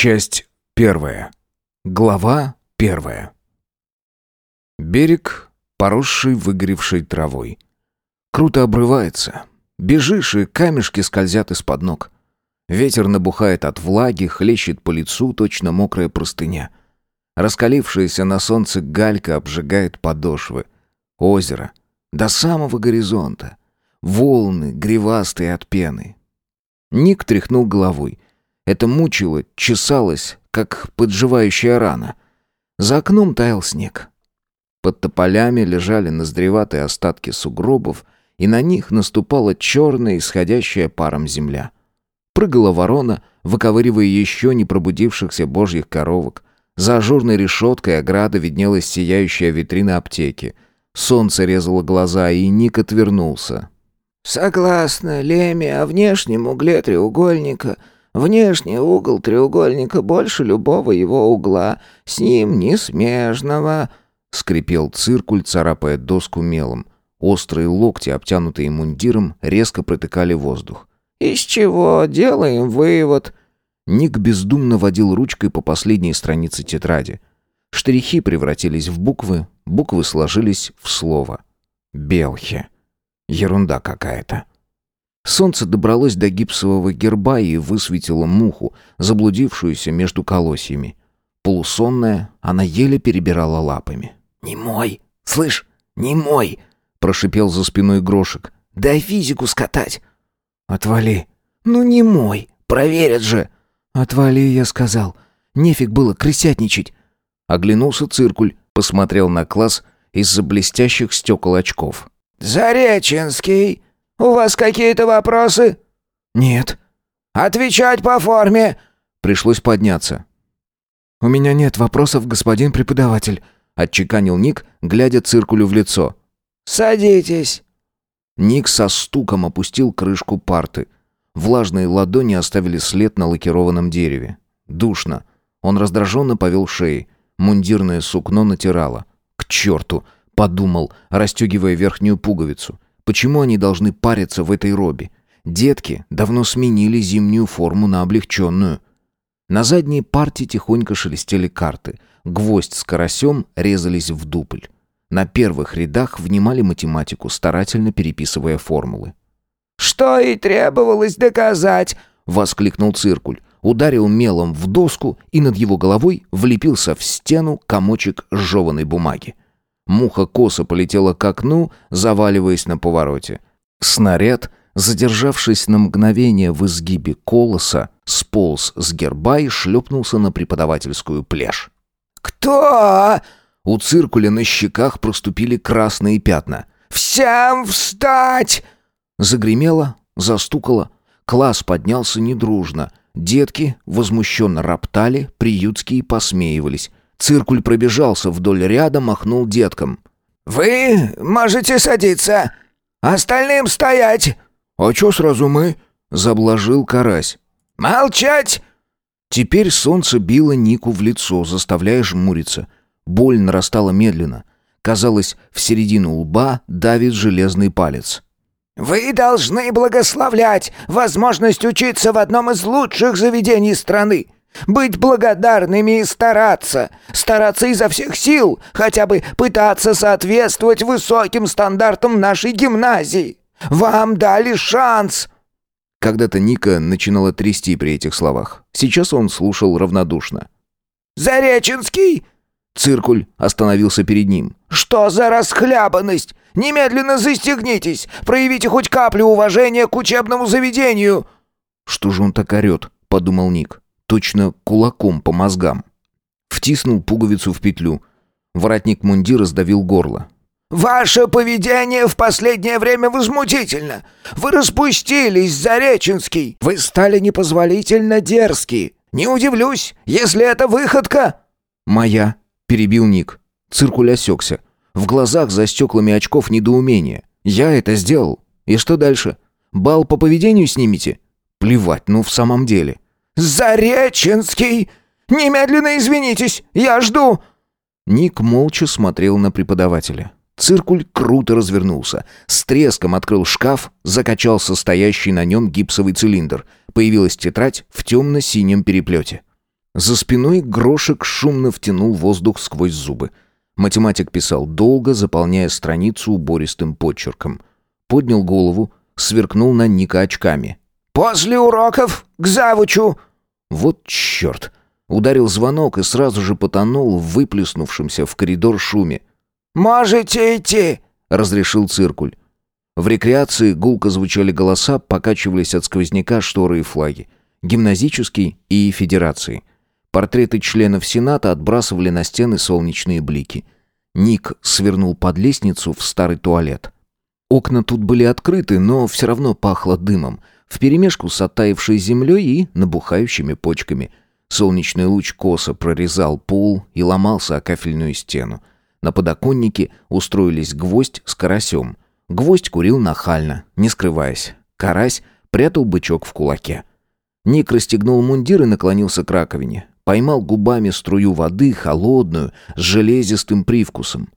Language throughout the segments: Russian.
Часть первая. Глава первая. Берег, поросший выгоревшей травой. Круто обрывается. Бежишь, и камешки скользят из-под ног. Ветер набухает от влаги, хлещет по лицу точно мокрая простыня. Раскалившаяся на солнце галька обжигает подошвы. Озеро. До самого горизонта. Волны, гривастые от пены. Ник тряхнул головой. Это мучило, чесалось, как подживающая рана. За окном таял снег. Под тополями лежали наздреватые остатки сугробов, и на них наступала черная, исходящая паром земля. Прыгала ворона, выковыривая еще не пробудившихся божьих коровок. За ажурной решеткой ограды виднелась сияющая витрина аптеки. Солнце резало глаза, и Ник отвернулся. «Согласна, Леми, о внешнем угле треугольника. Внешний угол треугольника больше любого его угла. С ним не смежного», — скрипел циркуль, царапая доску мелом. Острые локти, обтянутые мундиром, резко протыкали воздух. «Из чего делаем вывод?» Ник бездумно водил ручкой по последней странице тетради. Штрихи превратились в буквы, буквы сложились в слово. «Белхе». Ерунда какая-то. Солнце добралось до гипсового герба и высветило муху, заблудившуюся между колосьями. Полусонная, она еле перебирала лапами. «Не мой! Слышь, не мой!» — прошипел за спиной Грошек. «Дай физику скатать!» «Отвали!» «Ну не мой! Проверят же!» «Отвали!» — я сказал. «Нефиг было крысятничать!» Оглянулся циркуль, посмотрел на класс из-за блестящих стекол очков. «Зареченский, у вас какие-то вопросы?» «Нет». «Отвечать по форме!» Пришлось подняться. «У меня нет вопросов, господин преподаватель», — отчеканил Ник, глядя циркулю в лицо. «Садитесь». Ник со стуком опустил крышку парты. Влажные ладони оставили след на лакированном дереве. Душно. Он раздраженно повел шеей. Мундирное сукно натирало. «К черту!» — подумал, расстегивая верхнюю пуговицу. «Почему они должны париться в этой робе? Детки давно сменили зимнюю форму на облегченную». На задней парте тихонько шелестели карты. Гвоздь с карасем резались в дупль. На первых рядах внимали математику, старательно переписывая формулы. «Что и требовалось доказать!» — воскликнул циркуль. Ударил мелом в доску, и над его головой влепился в стену комочек сжеванной бумаги. Муха косо полетела к окну, заваливаясь на повороте. Снаряд, задержавшись на мгновение в изгибе колоса, сполз с герба и шлепнулся на преподавательскую плешь. «Кто?» У циркуля на щеках проступили красные пятна. «Всем встать!» Загремело, застукало. Класс поднялся недружно. Детки возмущенно роптали, приютские посмеивались. Циркуль пробежался вдоль ряда, махнул деткам. «Вы можете садиться. Остальным стоять!» «А чё сразу мы?» — заблажил карась. «Молчать!» Теперь солнце било Нику в лицо, заставляя жмуриться. Боль нарастала медленно. Казалось, в середину лба давит железный палец. «Вы должны благословлять возможность учиться в одном из лучших заведений страны. Быть благодарными и стараться. Стараться изо всех сил, хотя бы пытаться соответствовать высоким стандартам нашей гимназии. Вам дали шанс!» Когда-то Ника начинала трясти при этих словах. Сейчас он слушал равнодушно. «Зареченский!» Циркуль остановился перед ним. «Что за расхлябанность? Немедленно застегнитесь! Проявите хоть каплю уважения к учебному заведению!» «Что же он так орет?» — подумал Ник. «Точно кулаком по мозгам». Втиснул пуговицу в петлю. Воротник мундира сдавил горло. «Ваше поведение в последнее время возмутительно. Вы распустились, Зареченский. Вы стали непозволительно дерзкие. Не удивлюсь, если это выходка...» «Моя», перебил Ник. Циркуль осекся. В глазах за стеклами очков недоумение. «Я это сделал. И что дальше? Бал по поведению снимете?» «Плевать, ну в самом деле». «Зареченский! Немедленно извинитесь! Я жду!» Ник молча смотрел на преподавателя. Циркуль круто развернулся. С треском открыл шкаф, закачался стоящий на нем гипсовый цилиндр. Появилась тетрадь в темно-синем переплете. За спиной Грошек шумно втянул воздух сквозь зубы. Математик писал долго, заполняя страницу убористым почерком. Поднял голову, сверкнул на Ника очками. «После уроков к завучу!» Вот черт! Ударил звонок и сразу же потонул в выплеснувшемся в коридор шуме. «Можете идти!» — разрешил циркуль. В рекреации гулко звучали голоса, покачивались от сквозняка шторы и флаги. Гимназический и федерации. Портреты членов Сената отбрасывали на стены солнечные блики. Ник свернул под лестницу в старый туалет. Окна тут были открыты, но все равно пахло дымом, вперемешку с оттаившей землей и набухающими почками. Солнечный луч косо прорезал пол и ломался о кафельную стену. На подоконнике устроились гвоздь с карасем. Гвоздь курил нахально, не скрываясь. Карась прятал бычок в кулаке. Ник расстегнул мундир и наклонился к раковине. Поймал губами струю воды, холодную, с железистым привкусом.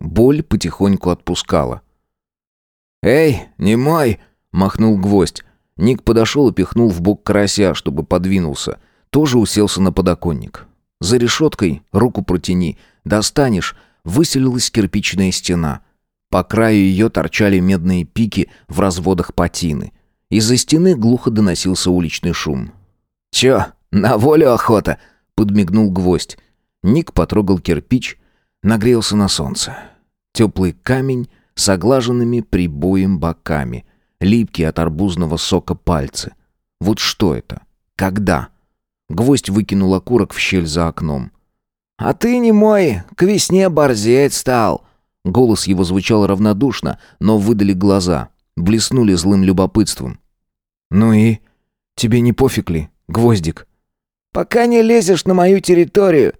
Боль потихоньку отпускала. «Эй, не мой!» — махнул гвоздь. Ник подошел и пихнул в бок карася, чтобы подвинулся. Тоже уселся на подоконник. За решеткой руку протяни. Достанешь. Выселилась кирпичная стена. По краю ее торчали медные пики в разводах патины. Из-за стены глухо доносился уличный шум. «Чё, на волю охота?» — подмигнул гвоздь. Ник потрогал кирпич, нагрелся на солнце. Теплый камень с оглаженными прибоем боками, липкие от арбузного сока пальцы. Вот что это? Когда? Гвоздь выкинул окурок в щель за окном. «А ты не мой, к весне борзеть стал!» Голос его звучал равнодушно, но выдали глаза, блеснули злым любопытством. «Ну и? Тебе не пофиг ли, гвоздик?» «Пока не лезешь на мою территорию.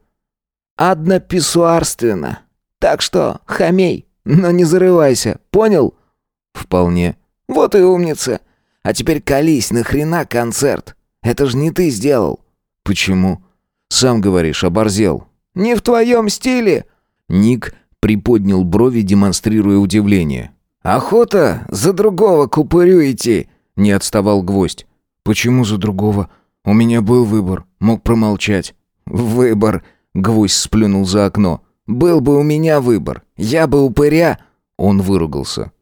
Однописуарственно. Так что, хамей, но не зарывайся, понял?» «Вполне». «Вот и умница. А теперь колись, нахрена концерт? Это же не ты сделал». «Почему?» «Сам говоришь, оборзел». «Не в твоем стиле». Ник приподнял брови, демонстрируя удивление. «Охота за другого купырю идти», — не отставал гвоздь. «Почему за другого? У меня был выбор, мог промолчать». «Выбор», — гвоздь сплюнул за окно. «Был бы у меня выбор, я бы упыря...» Он выругался.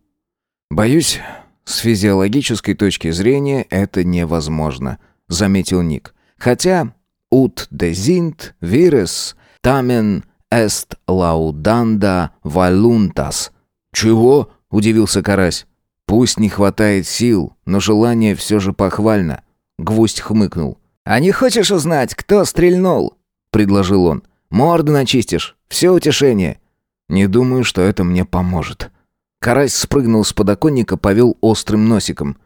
«Боюсь, с физиологической точки зрения это невозможно», — заметил Ник. «Хотя ut desint vires tamen est laudanda voluntas». «Чего?» — удивился Карась. «Пусть не хватает сил, но желание все же похвально». Гвоздь хмыкнул. «А не хочешь узнать, кто стрельнул?» — предложил он. «Морду начистишь. Все утешение». «Не думаю, что это мне поможет». Карась спрыгнул с подоконника, повел острым носиком.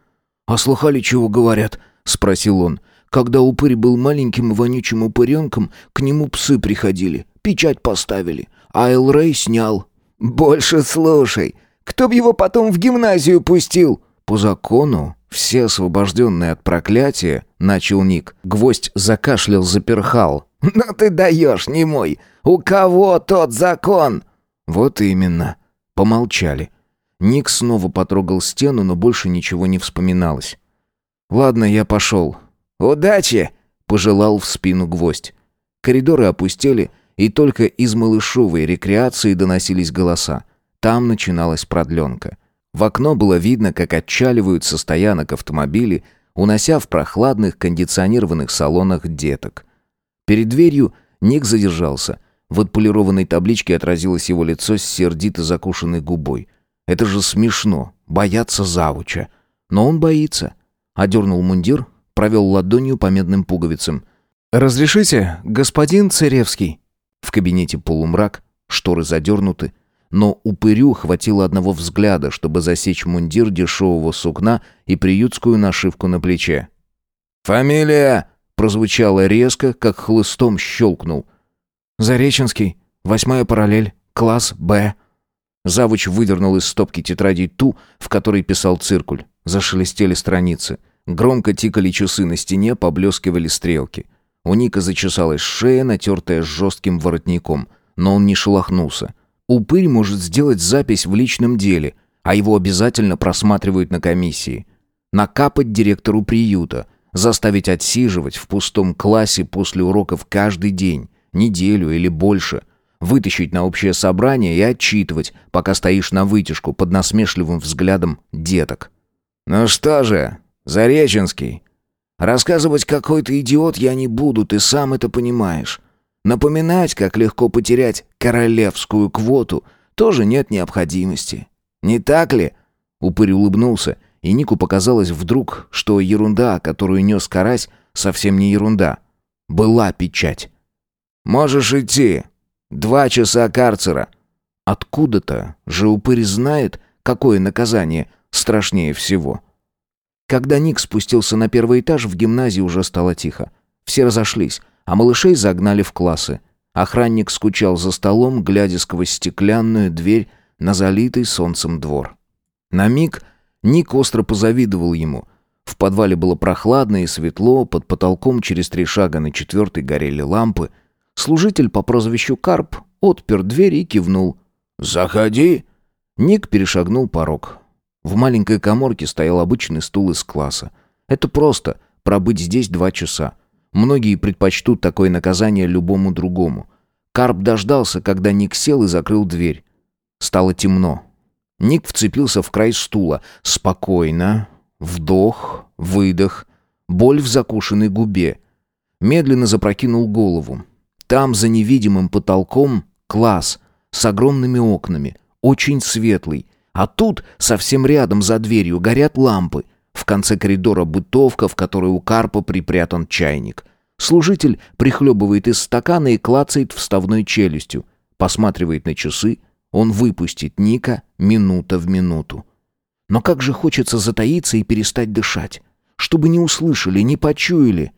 «А слыхали, чего говорят?» — спросил он. «Когда упырь был маленьким и вонючим упыренком, к нему псы приходили, печать поставили, а Элрей снял». «Больше слушай. Кто б его потом в гимназию пустил?» «По закону все освобожденные от проклятия», — начал Ник. Гвоздь закашлял, заперхал. «Ну ты даешь, не мой. У кого тот закон?» «Вот именно». Помолчали. Ник снова потрогал стену, но больше ничего не вспоминалось. «Ладно, я пошел». «Удачи!» — пожелал в спину гвоздь. Коридоры опустели, и только из малышовой рекреации доносились голоса. Там начиналась продленка. В окно было видно, как отчаливают со стоянок автомобили, унося в прохладных кондиционированных салонах деток. Перед дверью Ник задержался. В отполированной табличке отразилось его лицо с сердито закушенной губой — это же смешно, бояться завуча. Но он боится. Одернул мундир, провел ладонью по медным пуговицам. «Разрешите, господин Царевский?» В кабинете полумрак, шторы задернуты, но упырю хватило одного взгляда, чтобы засечь мундир дешевого сукна и приютскую нашивку на плече. «Фамилия!» прозвучало резко, как хлыстом щелкнул. «Зареченский, восьмая параллель, класс Б». Завуч выдернул из стопки тетрадей ту, в которой писал циркуль. Зашелестели страницы. Громко тикали часы на стене, поблескивали стрелки. У Ника зачесалась шея, натертая жестким воротником, но он не шелохнулся. Упырь может сделать запись в личном деле, а его обязательно просматривают на комиссии. Накапать директору приюта, Заставить отсиживать в пустом классе после уроков каждый день, неделю или больше. Вытащить на общее собрание и отчитывать, пока стоишь на вытяжку под насмешливым взглядом деток. «Ну что же, Зареченский, рассказывать какой то идиот я не буду, ты сам это понимаешь. Напоминать, как легко потерять королевскую квоту, тоже нет необходимости. Не так ли?» Упырь улыбнулся, и Нику показалось вдруг, что ерунда, которую нес карась, совсем не ерунда. Была печать. «Можешь идти. Два часа карцера». Откуда-то же упырь знает, какое наказание страшнее всего. Когда Ник спустился на первый этаж, в гимназии уже стало тихо. Все разошлись, а малышей загнали в классы. Охранник скучал за столом, глядя сквозь стеклянную дверь на залитый солнцем двор. На миг Ник остро позавидовал ему. В подвале было прохладно и светло, под потолком через три шага на четвертый горели лампы. Служитель по прозвищу Карп отпер дверь и кивнул. «Заходи!» Ник перешагнул порог. В маленькой коморке стоял обычный стул из класса. Это просто — пробыть здесь два часа. Многие предпочтут такое наказание любому другому. Карп дождался, когда Ник сел и закрыл дверь. Стало темно. Ник вцепился в край стула. Спокойно. Вдох, выдох. Боль в закушенной губе. Медленно запрокинул голову. Там, за невидимым потолком, класс с огромными окнами. Очень светлый. А тут, совсем рядом за дверью, горят лампы. В конце коридора бытовка, в которой у Карпа припрятан чайник. Служитель прихлебывает из стакана и клацает вставной челюстью. Посматривает на часы, он выпустит Ника минута в минуту. Но как же хочется затаиться и перестать дышать, чтобы не услышали, не почуяли.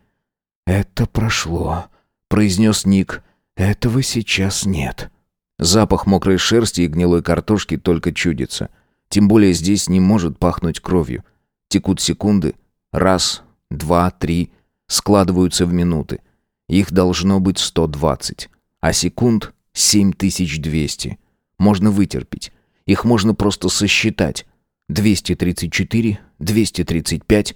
«Это прошло», — произнес Ник. «Этого сейчас нет». Запах мокрой шерсти и гнилой картошки только чудится. Тем более здесь не может пахнуть кровью. Текут секунды. Раз, два, три. Складываются в минуты. Их должно быть 120. А секунд 7200 можно вытерпеть. Их можно просто сосчитать. 234, 235.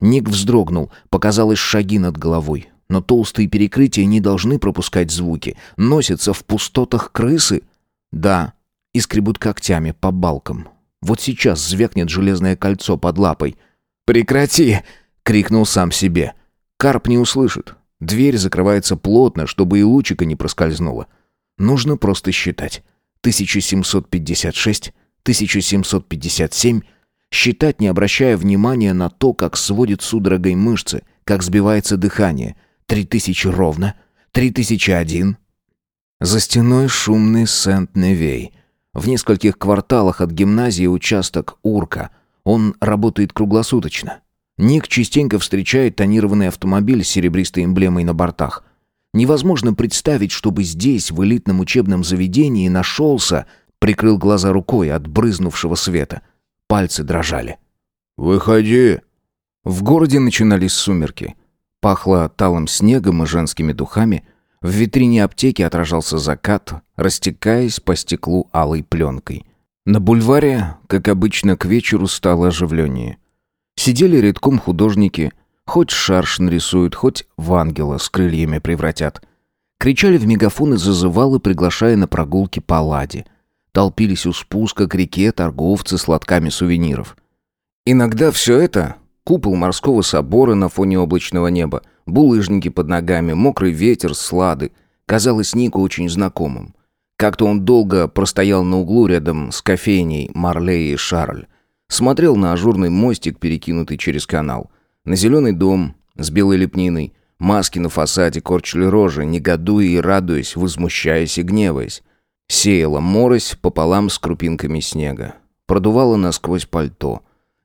Ник вздрогнул, показалось шаги над головой. Но толстые перекрытия не должны пропускать звуки. Носятся в пустотах крысы? Да, и скребут когтями по балкам. Вот сейчас звякнет железное кольцо под лапой. «Прекрати!» — крикнул сам себе. Карп не услышит. Дверь закрывается плотно, чтобы и лучика не проскользнуло. Нужно просто считать. 1756, 1757, считать, не обращая внимания на то, как сводит судорогой мышцы, как сбивается дыхание. 3000 ровно, 3001. За стеной шумный Сент-Невей. В нескольких кварталах от гимназии участок Урка. Он работает круглосуточно. Ник частенько встречает тонированный автомобиль с серебристой эмблемой на бортах. Невозможно представить, чтобы здесь, в элитном учебном заведении, нашелся... Прикрыл глаза рукой от брызнувшего света. Пальцы дрожали. «Выходи!» В городе начинались сумерки. Пахло талым снегом и женскими духами. В витрине аптеки отражался закат, растекаясь по стеклу алой пленкой. На бульваре, как обычно, к вечеру стало оживленнее. Сидели редком художники, Хоть шарш нарисуют, хоть в ангела с крыльями превратят. Кричали в мегафон и зазывалы, приглашая на прогулки по ладе. Толпились у спуска к реке торговцы с лотками сувениров. Иногда все это — купол морского собора на фоне облачного неба, булыжники под ногами, мокрый ветер, слады — казалось Нику очень знакомым. Как-то он долго простоял на углу рядом с кофейней Марлей и Шарль. Смотрел на ажурный мостик, перекинутый через канал — на зеленый дом с белой лепниной, маски на фасаде корчили рожи, негодуя и радуясь, возмущаясь и гневаясь. Сеяла морось пополам с крупинками снега. Продувала насквозь пальто.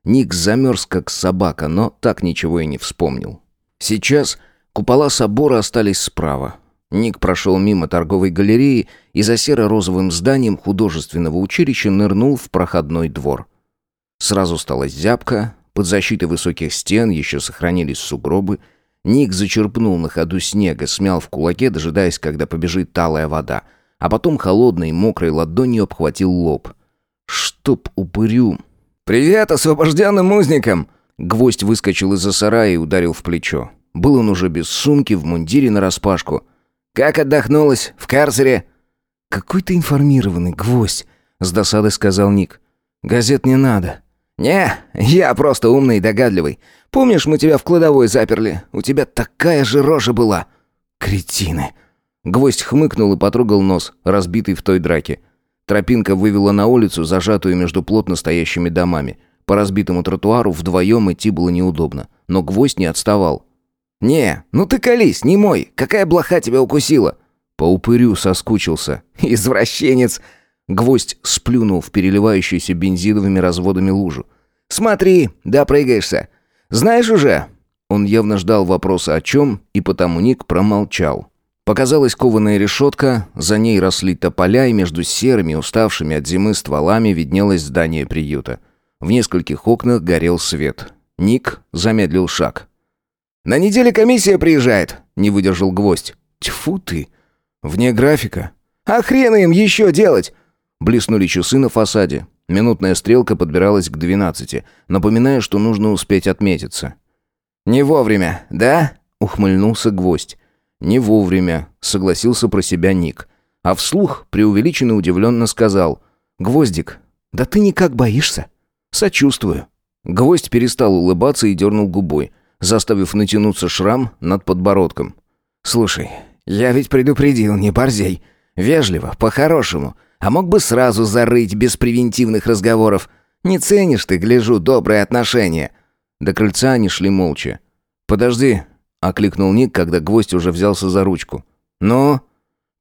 Ник замерз, как собака, но так ничего и не вспомнил. Сейчас купола собора остались справа. Ник прошел мимо торговой галереи и за серо-розовым зданием художественного училища нырнул в проходной двор. Сразу стало зябко, под защитой высоких стен еще сохранились сугробы. Ник зачерпнул на ходу снега, смял в кулаке, дожидаясь, когда побежит талая вода. А потом холодной мокрой ладонью обхватил лоб. «Чтоб упырю!» «Привет освобожденным узникам!» Гвоздь выскочил из-за сарая и ударил в плечо. Был он уже без сумки, в мундире нараспашку. «Как отдохнулась? В карцере?» «Какой ты информированный, гвоздь!» — с досадой сказал Ник. «Газет не надо». «Не, я просто умный и догадливый. Помнишь, мы тебя в кладовой заперли? У тебя такая же рожа была». «Кретины!» Гвоздь хмыкнул и потрогал нос, разбитый в той драке. Тропинка вывела на улицу, зажатую между плотно стоящими домами. По разбитому тротуару вдвоем идти было неудобно. Но гвоздь не отставал. «Не, ну ты колись, не мой. Какая блоха тебя укусила?» По упырю соскучился. «Извращенец!» Гвоздь сплюнул в переливающуюся бензиновыми разводами лужу. «Смотри, допрыгаешься. Знаешь уже?» Он явно ждал вопроса о чем, и потому Ник промолчал. Показалась кованая решетка, за ней росли тополя, и между серыми, уставшими от зимы стволами виднелось здание приюта. В нескольких окнах горел свет. Ник замедлил шаг. «На неделе комиссия приезжает», — не выдержал гвоздь. «Тьфу ты! Вне графика». «А хрена им еще делать?» Блеснули часы на фасаде. Минутная стрелка подбиралась к двенадцати, напоминая, что нужно успеть отметиться. «Не вовремя, да?» — ухмыльнулся гвоздь. «Не вовремя», — согласился про себя Ник. А вслух преувеличенно удивленно сказал. «Гвоздик, да ты никак боишься?» «Сочувствую». Гвоздь перестал улыбаться и дернул губой, заставив натянуться шрам над подбородком. «Слушай, я ведь предупредил, не борзей. Вежливо, по-хорошему. А мог бы сразу зарыть без превентивных разговоров. Не ценишь ты, гляжу, добрые отношения». До крыльца они шли молча. «Подожди», — окликнул Ник, когда гвоздь уже взялся за ручку. «Ну?»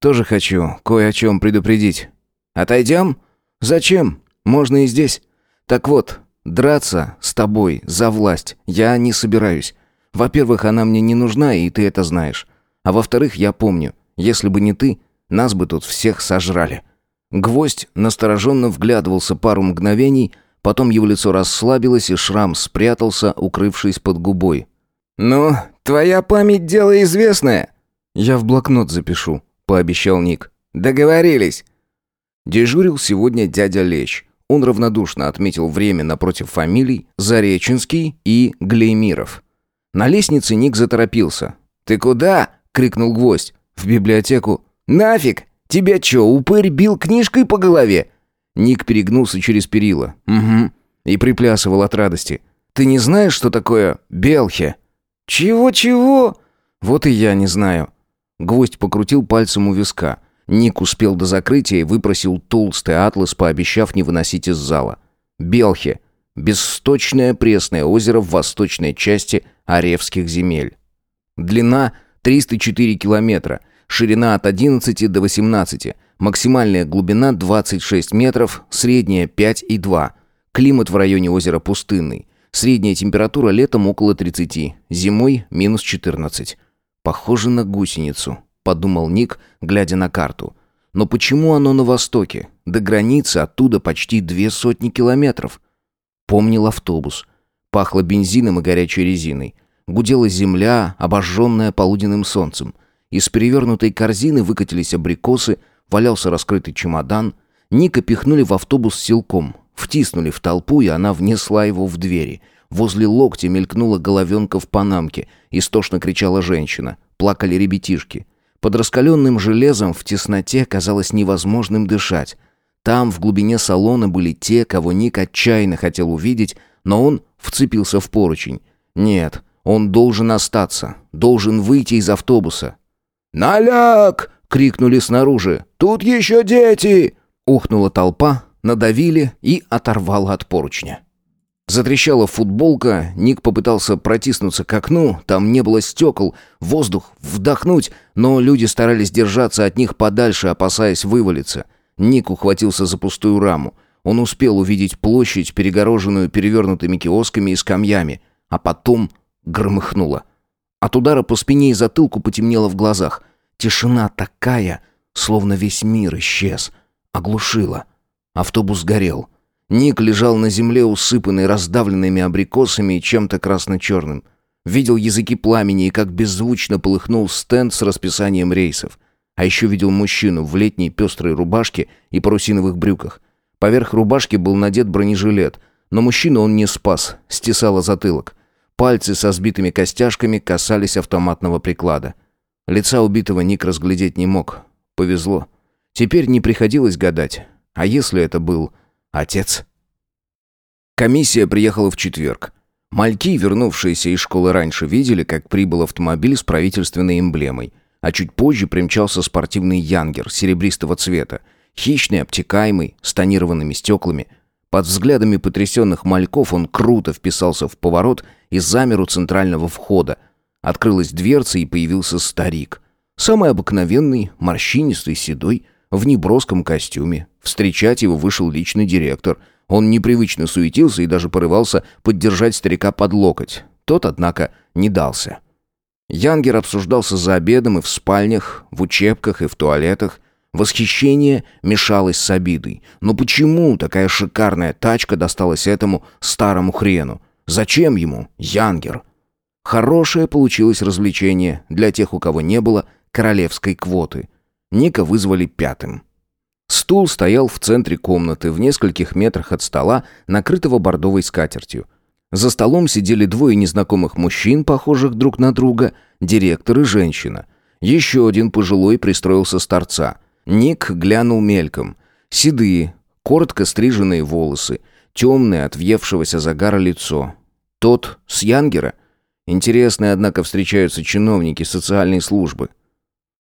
«Тоже хочу кое о чем предупредить». «Отойдем?» «Зачем? Можно и здесь. Так вот, драться с тобой за власть я не собираюсь. Во-первых, она мне не нужна, и ты это знаешь. А во-вторых, я помню, если бы не ты, нас бы тут всех сожрали». Гвоздь настороженно вглядывался пару мгновений, потом его лицо расслабилось, и шрам спрятался, укрывшись под губой. «Ну, твоя память — дело известное». «Я в блокнот запишу», — пообещал Ник. «Договорились». Дежурил сегодня дядя Лещ. Он равнодушно отметил время напротив фамилий Зареченский и Глеймиров. На лестнице Ник заторопился. «Ты куда?» — крикнул гвоздь. «В библиотеку». «Нафиг! Тебя чё, упырь бил книжкой по голове?» Ник перегнулся через перила. «Угу». И приплясывал от радости. «Ты не знаешь, что такое белхе?» «Чего-чего?» «Вот и я не знаю». Гвоздь покрутил пальцем у виска. Ник успел до закрытия и выпросил толстый атлас, пообещав не выносить из зала. Белхе. Бессточное пресное озеро в восточной части Оревских земель. Длина 304 километра – ширина от 11 до 18, максимальная глубина 26 метров, средняя 5,2. Климат в районе озера пустынный. Средняя температура летом около 30, зимой минус 14. Похоже на гусеницу, подумал Ник, глядя на карту. Но почему оно на востоке? До границы оттуда почти две сотни километров. Помнил автобус. Пахло бензином и горячей резиной. Гудела земля, обожженная полуденным солнцем. Из перевернутой корзины выкатились абрикосы, валялся раскрытый чемодан. Ника пихнули в автобус силком, втиснули в толпу, и она внесла его в двери. Возле локтя мелькнула головенка в панамке, истошно кричала женщина. Плакали ребятишки. Под раскаленным железом в тесноте казалось невозможным дышать. Там, в глубине салона, были те, кого Ник отчаянно хотел увидеть, но он вцепился в поручень. Нет, он должен остаться, должен выйти из автобуса. «Наляк!» — крикнули снаружи. «Тут еще дети!» Ухнула толпа, надавили и оторвала от поручня. Затрещала футболка, Ник попытался протиснуться к окну, там не было стекол, воздух вдохнуть, но люди старались держаться от них подальше, опасаясь вывалиться. Ник ухватился за пустую раму. Он успел увидеть площадь, перегороженную перевернутыми киосками и скамьями, а потом громыхнуло. От удара по спине и затылку потемнело в глазах. Тишина такая, словно весь мир исчез. Оглушила. Автобус горел. Ник лежал на земле, усыпанный раздавленными абрикосами и чем-то красно-черным. Видел языки пламени и как беззвучно полыхнул стенд с расписанием рейсов. А еще видел мужчину в летней пестрой рубашке и парусиновых брюках. Поверх рубашки был надет бронежилет. Но мужчину он не спас, стесало затылок. Пальцы со сбитыми костяшками касались автоматного приклада. Лица убитого Ник разглядеть не мог. Повезло. Теперь не приходилось гадать. А если это был отец? Комиссия приехала в четверг. Мальки, вернувшиеся из школы раньше, видели, как прибыл автомобиль с правительственной эмблемой. А чуть позже примчался спортивный янгер серебристого цвета, хищный, обтекаемый, с тонированными стеклами. Под взглядами потрясенных мальков он круто вписался в поворот и замер у центрального входа. Открылась дверца и появился старик. Самый обыкновенный, морщинистый, седой, в неброском костюме. Встречать его вышел личный директор – он непривычно суетился и даже порывался поддержать старика под локоть. Тот, однако, не дался. Янгер обсуждался за обедом и в спальнях, в учебках и в туалетах. Восхищение мешалось с обидой. Но почему такая шикарная тачка досталась этому старому хрену? Зачем ему Янгер? Хорошее получилось развлечение для тех, у кого не было королевской квоты. Ника вызвали пятым. Стул стоял в центре комнаты, в нескольких метрах от стола, накрытого бордовой скатертью. За столом сидели двое незнакомых мужчин, похожих друг на друга, директор и женщина. Еще один пожилой пристроился с торца. Ник глянул мельком. Седые, коротко стриженные волосы, темное от въевшегося загара лицо. Тот с Янгера? Интересные, однако, встречаются чиновники социальной службы.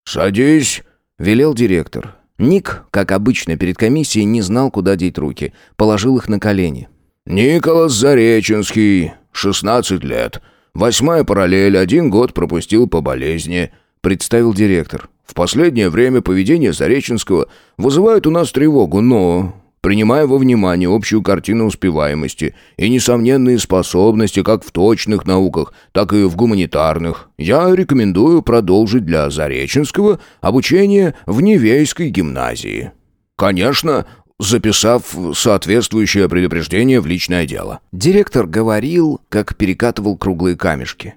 «Садись», — велел директор. Ник, как обычно перед комиссией, не знал, куда деть руки. Положил их на колени. «Николас Зареченский, 16 лет. Восьмая параллель, один год пропустил по болезни», — представил директор. «В последнее время поведение Зареченского вызывает у нас тревогу, но принимая во внимание общую картину успеваемости и несомненные способности как в точных науках, так и в гуманитарных, я рекомендую продолжить для Зареченского обучение в Невейской гимназии. Конечно, записав соответствующее предупреждение в личное дело. Директор говорил, как перекатывал круглые камешки.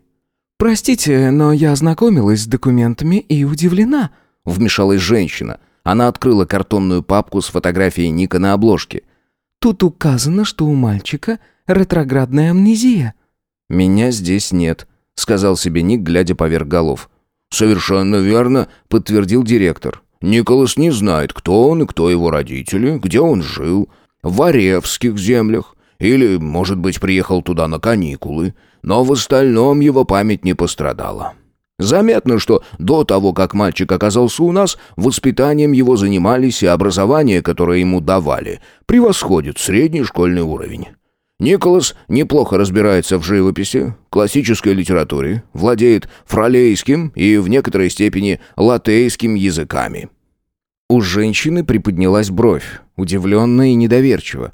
«Простите, но я ознакомилась с документами и удивлена», — вмешалась женщина — она открыла картонную папку с фотографией Ника на обложке. «Тут указано, что у мальчика ретроградная амнезия». «Меня здесь нет», — сказал себе Ник, глядя поверх голов. «Совершенно верно», — подтвердил директор. «Николас не знает, кто он и кто его родители, где он жил, в Оревских землях, или, может быть, приехал туда на каникулы, но в остальном его память не пострадала. Заметно, что до того, как мальчик оказался у нас, воспитанием его занимались и образование, которое ему давали, превосходит средний школьный уровень. Николас неплохо разбирается в живописи, классической литературе, владеет фролейским и в некоторой степени латейским языками. У женщины приподнялась бровь, удивленная и недоверчиво.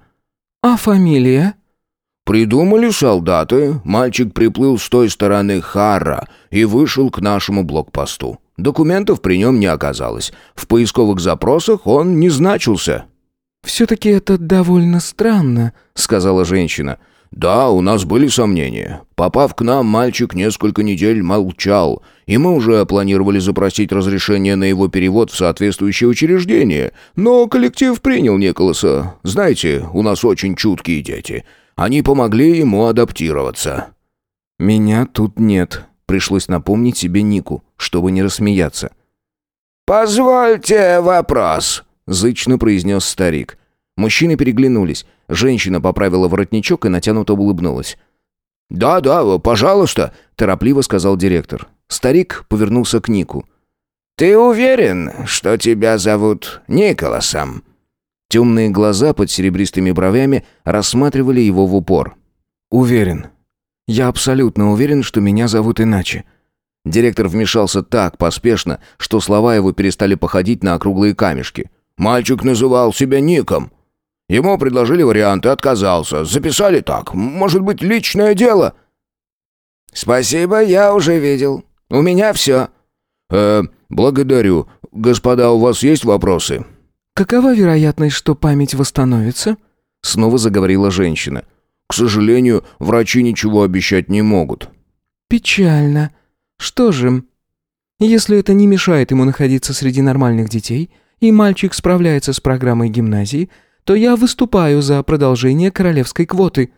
«А фамилия?» Придумали солдаты, мальчик приплыл с той стороны Хара и вышел к нашему блокпосту. Документов при нем не оказалось. В поисковых запросах он не значился. «Все-таки это довольно странно», — сказала женщина. «Да, у нас были сомнения. Попав к нам, мальчик несколько недель молчал, и мы уже планировали запросить разрешение на его перевод в соответствующее учреждение. Но коллектив принял Николаса. Знаете, у нас очень чуткие дети. Они помогли ему адаптироваться». «Меня тут нет», — пришлось напомнить себе Нику, чтобы не рассмеяться. «Позвольте вопрос», — зычно произнес старик. Мужчины переглянулись. Женщина поправила воротничок и натянуто улыбнулась. «Да-да, пожалуйста», — торопливо сказал директор. Старик повернулся к Нику. «Ты уверен, что тебя зовут Николасом?» Темные глаза под серебристыми бровями рассматривали его в упор. «Уверен. Я абсолютно уверен, что меня зовут иначе». Директор вмешался так поспешно, что слова его перестали походить на округлые камешки. «Мальчик называл себя Ником. Ему предложили варианты, отказался. Записали так. Может быть, личное дело?» «Спасибо, я уже видел. У меня все». «Э, благодарю. Господа, у вас есть вопросы?» «Какова вероятность, что память восстановится?» Снова заговорила женщина. «К сожалению, врачи ничего обещать не могут». «Печально. Что же, если это не мешает ему находиться среди нормальных детей, и мальчик справляется с программой гимназии, то я выступаю за продолжение королевской квоты».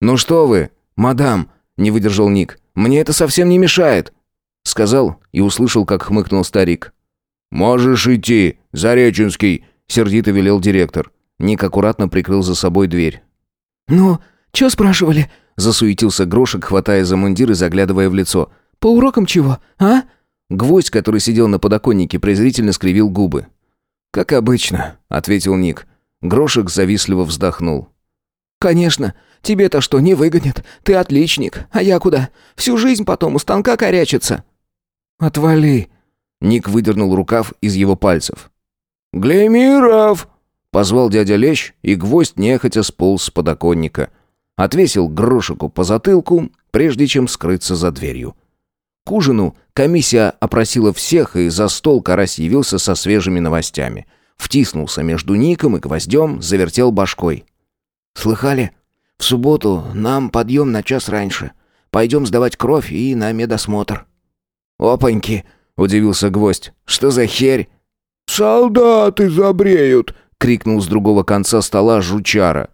«Ну что вы, мадам», — не выдержал Ник, — «мне это совсем не мешает», — сказал и услышал, как хмыкнул старик. «Можешь идти, Зареченский», — сердито велел директор. Ник аккуратно прикрыл за собой дверь. «Ну, чё спрашивали?» — засуетился Грошек, хватая за мундир и заглядывая в лицо. «По урокам чего, а?» Гвоздь, который сидел на подоконнике, презрительно скривил губы. «Как обычно», — ответил Ник. Грошек завистливо вздохнул. «Конечно. Тебе-то что, не выгонят? Ты отличник. А я куда? Всю жизнь потом у станка корячиться». «Отвали!» Ник выдернул рукав из его пальцев. «Глемиров!» — позвал дядя Лещ, и гвоздь нехотя сполз с подоконника. Отвесил Грошику по затылку, прежде чем скрыться за дверью. К ужину комиссия опросила всех, и за стол Карась явился со свежими новостями. Втиснулся между Ником и Гвоздем, завертел башкой. «Слыхали? В субботу нам подъем на час раньше. Пойдем сдавать кровь и на медосмотр». «Опаньки!» — удивился Гвоздь. «Что за херь?» «Солдаты забреют!» — крикнул с другого конца стола жучара.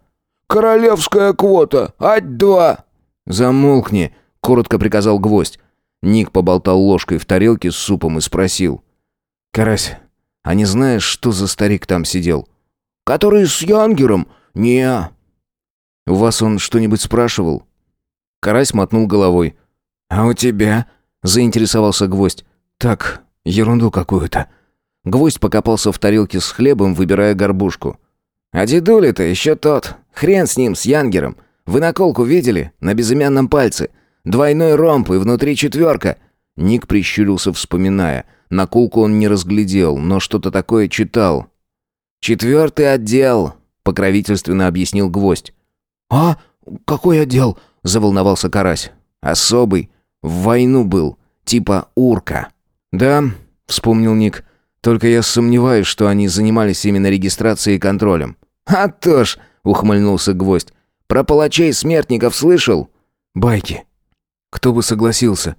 «Королевская квота! Ать-два!» «Замолкни!» — коротко приказал Гвоздь. Ник поболтал ложкой в тарелке с супом и спросил. «Карась, а не знаешь, что за старик там сидел?» «Который с Янгером? не «У вас он что-нибудь спрашивал?» Карась мотнул головой. «А у тебя?» — заинтересовался гвоздь. «Так, ерунду какую-то». Гвоздь покопался в тарелке с хлебом, выбирая горбушку. «А дедуля-то еще тот. Хрен с ним, с Янгером. Вы наколку видели? На безымянном пальце. Двойной ромб и внутри четверка». Ник прищурился, вспоминая. Наколку он не разглядел, но что-то такое читал. «Четвертый отдел», — покровительственно объяснил гвоздь. «А? Какой отдел?» — заволновался Карась. «Особый. В войну был. Типа урка». «Да», — вспомнил Ник. «Только я сомневаюсь, что они занимались именно регистрацией и контролем». «А то ж», — ухмыльнулся гвоздь. «Про палачей смертников слышал?» «Байки. Кто бы согласился?»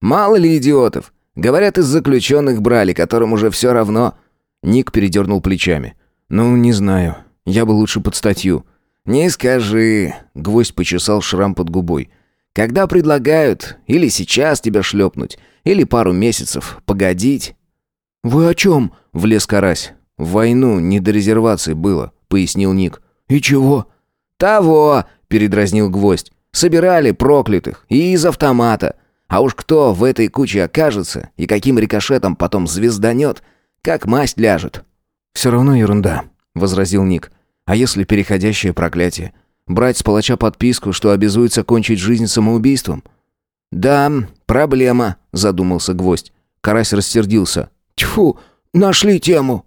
«Мало ли идиотов. Говорят, из заключенных брали, которым уже все равно». Ник передернул плечами. «Ну, не знаю. Я бы лучше под статью». «Не скажи», — гвоздь почесал шрам под губой. «Когда предлагают, или сейчас тебя шлепнуть, или пару месяцев погодить». «Вы о чем?» — влез карась. «В войну не до резервации было», — пояснил Ник. «И чего?» «Того!» — передразнил гвоздь. «Собирали проклятых, и из автомата. А уж кто в этой куче окажется, и каким рикошетом потом звезданет, как масть ляжет». «Все равно ерунда», — возразил Ник. А если переходящее проклятие? Брать с палача подписку, что обязуется кончить жизнь самоубийством? Да, проблема, задумался гвоздь. Карась рассердился. Тьфу, нашли тему.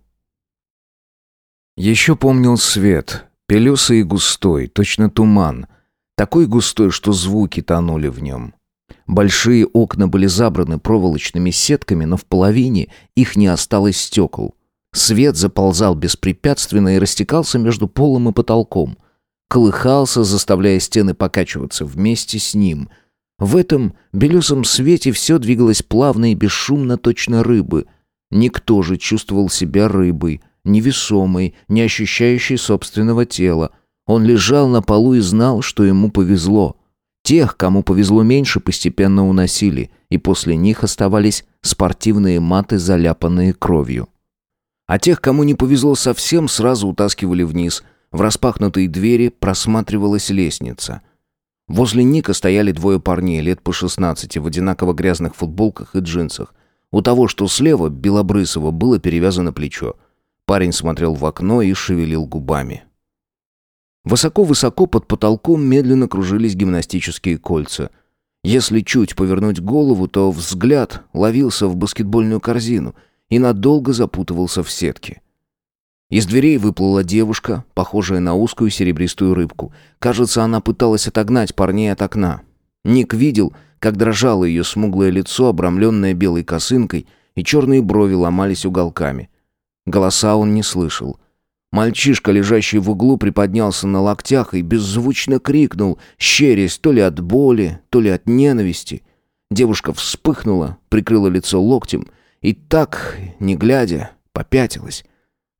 Еще помнил свет, пелесый и густой, точно туман. Такой густой, что звуки тонули в нем. Большие окна были забраны проволочными сетками, но в половине их не осталось стекол. Свет заползал беспрепятственно и растекался между полом и потолком. Колыхался, заставляя стены покачиваться вместе с ним. В этом белесом свете все двигалось плавно и бесшумно, точно рыбы. Никто же чувствовал себя рыбой, невесомой, не ощущающей собственного тела. Он лежал на полу и знал, что ему повезло. Тех, кому повезло меньше, постепенно уносили, и после них оставались спортивные маты, заляпанные кровью. А тех, кому не повезло совсем, сразу утаскивали вниз. В распахнутые двери просматривалась лестница. Возле Ника стояли двое парней лет по шестнадцати в одинаково грязных футболках и джинсах. У того, что слева, Белобрысова, было перевязано плечо. Парень смотрел в окно и шевелил губами. Высоко-высоко под потолком медленно кружились гимнастические кольца. Если чуть повернуть голову, то взгляд ловился в баскетбольную корзину — и надолго запутывался в сетке. Из дверей выплыла девушка, похожая на узкую серебристую рыбку. Кажется, она пыталась отогнать парней от окна. Ник видел, как дрожало ее смуглое лицо, обрамленное белой косынкой, и черные брови ломались уголками. Голоса он не слышал. Мальчишка, лежащий в углу, приподнялся на локтях и беззвучно крикнул, щерясь то ли от боли, то ли от ненависти. Девушка вспыхнула, прикрыла лицо локтем — и так, не глядя, попятилась,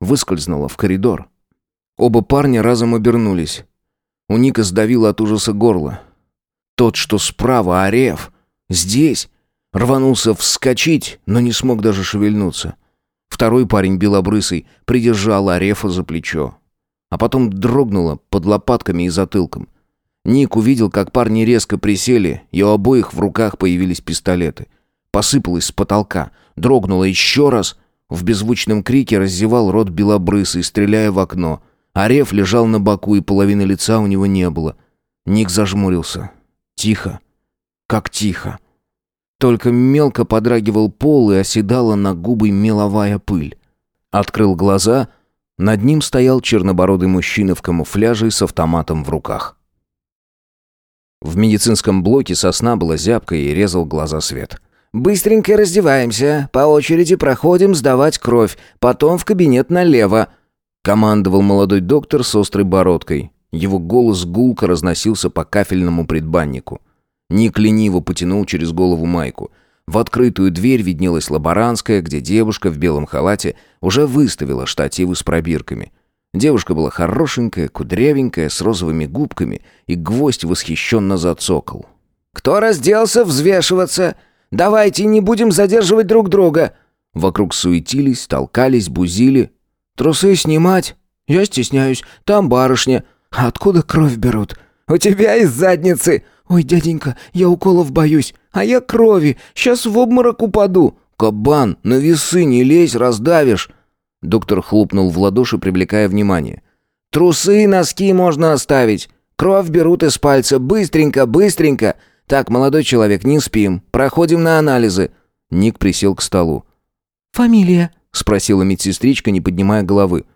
выскользнула в коридор. Оба парня разом обернулись. У Ника сдавило от ужаса горло. Тот, что справа, Ареф, здесь, рванулся вскочить, но не смог даже шевельнуться. Второй парень, белобрысый, придержал Арефа за плечо. А потом дрогнуло под лопатками и затылком. Ник увидел, как парни резко присели, и у обоих в руках появились пистолеты. Посыпалось с потолка, дрогнуло еще раз. В беззвучном крике раздевал рот белобрысый, стреляя в окно. Ареф лежал на боку, и половины лица у него не было. Ник зажмурился. Тихо. Как тихо. Только мелко подрагивал пол и оседала на губы меловая пыль. Открыл глаза. Над ним стоял чернобородый мужчина в камуфляже с автоматом в руках. В медицинском блоке сосна была зябкой и резал глаза свет. «Быстренько раздеваемся, по очереди проходим сдавать кровь, потом в кабинет налево», командовал молодой доктор с острой бородкой. Его голос гулко разносился по кафельному предбаннику. Ник лениво потянул через голову майку. В открытую дверь виднелась лаборантская, где девушка в белом халате уже выставила штативы с пробирками. Девушка была хорошенькая, кудрявенькая, с розовыми губками, и гвоздь восхищенно зацокал. «Кто разделся, взвешиваться? Давайте не будем задерживать друг друга!» Вокруг суетились, толкались, бузили. «Трусы снимать? Я стесняюсь. Там барышня. А откуда кровь берут? У тебя из задницы. Ой, дяденька, я уколов боюсь. А я крови. Сейчас в обморок упаду. Кабан, на весы не лезь, раздавишь. Доктор хлопнул в ладоши, привлекая внимание. Трусы и носки можно оставить. Кровь берут из пальца. Быстренько, быстренько. Так, молодой человек, не спим. Проходим на анализы. Ник присел к столу. «Фамилия?» — спросила медсестричка, не поднимая головы.